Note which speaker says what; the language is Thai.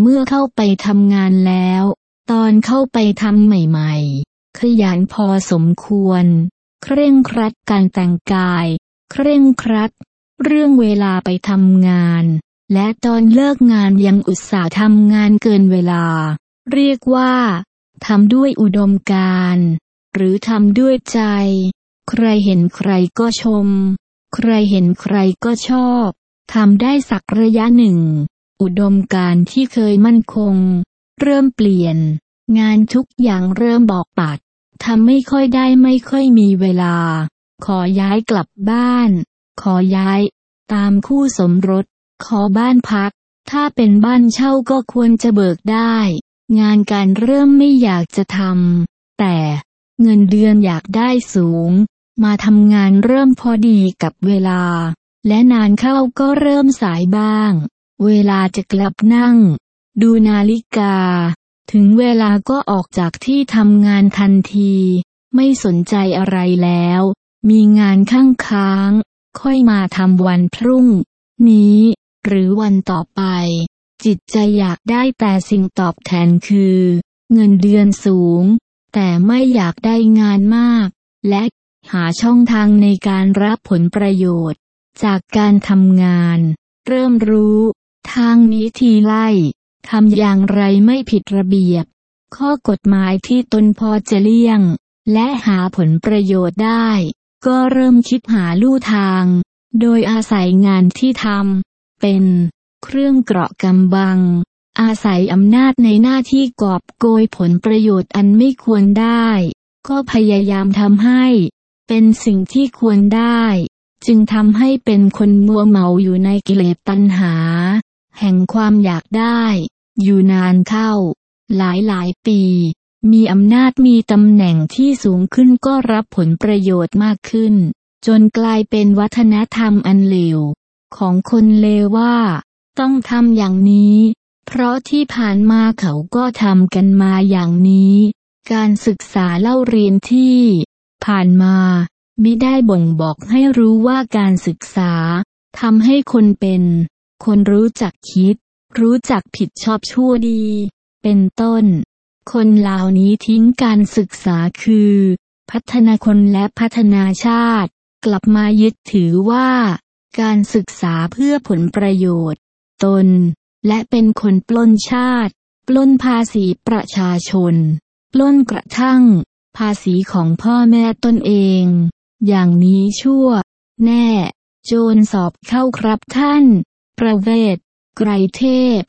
Speaker 1: เมื่อเข้าไปทำงานแล้ว ตอนเข้าไปทำใหม่ๆ ขยันพอสมควร เคร่งครัดการแต่งกาย เคร่งครัด เรื่องเวลาไปทำงาน และตอนเลิกงานยังอุตส่าห์ทำงานเกินเวลา เรียกว่าทำด้วยอุดมการหรือทำด้วยใจ ใครเห็นใครก็ชม ใครเห็นใครก็ชอบทำได้สักระยะหนึ่ง อุดมการที่เคยมั่นคง เริ่มเปลี่ยน งานทุกอย่างเริ่มบอกปัดทำไม่ค่อยได้ไม่ค่อยมีเวลา ขอย้ายกลับบ้าน ขอย้าย ตามคู่สมรส ขอบ้านพัก ถ้าเป็นบ้านเช่าก็ควรจะเบิกได้ งานการเริ่มไม่อยากจะทำแต่เงินเดือนอยากได้สูง มาทำงานเริ่มพอดีกับเวลา และนานเข้าก็เริ่มสายบ้าง เวลาจะกลับนั่ง ดูนาฬิกา ถึงเวลาก็ออกจากที่ทำงานทันที ไม่สนใจอะไรแล้ว มีงานข้างค้าง ค่อยมาทำวันพรุ่ง นี้ หรือวันต่อไป จิตใจอยากได้แต่สิ่งตอบแทนคือ เงินเดือนสูง แต่ไม่อยากได้งานมาก และหาช่องทางในการรับผลประโยชน์ จากการทำงาน เริ่มรู้ ทางนี้ทีไล่ทำอย่างไรไม่ผิดระเบียบ ข้อกฎหมายที่ตนพอจะเลี่ยง และหาผลประโยชน์ได้ ก็เริ่มคิดหาลู่ทาง โดยอาศัยงานที่ทำเป็นเครื่องเกราะกำบัง อาศัยอำนาจในหน้าที่กอบโกยผลประโยชน์อันไม่ควรได้ ก็พยายามทำให้ เป็นสิ่งที่ควรได้ จึงทำให้เป็นคนมัวเมาอยู่ในกิเลสตัณหา แห่งความอยากได้ อยู่นานเข้า หลายหลายปี มีอำนาจมีตำแหน่งที่สูงขึ้นก็รับผลประโยชน์มากขึ้น จนกลายเป็นวัฒนธรรมอันเลวของคนเลวว่า ต้องทำอย่างนี้ เพราะที่ผ่านมาเขาก็ทำกันมาอย่างนี้ การศึกษาเล่าเรียนที่ ผ่านมาไม่ได้บ่งบอกให้รู้ว่าการศึกษาทำให้คนเป็น คนรู้จักคิด รู้จักผิดชอบชั่วดี เป็นต้น คนเหล่านี้ทิ้งการศึกษาคือ พัฒนาคนและพัฒนาชาติ กลับมายึดถือว่า การศึกษาเพื่อผลประโยชน์ ตน และเป็นคนปล้นชาติ ปล้นภาษีประชาชน ปล้นกระทั่ง ภาษีของพ่อแม่ตนเอง อย่างนี้ชั่ว แน่ โจรสอบเข้าครับท่าน ประเวศ ไกรเทพ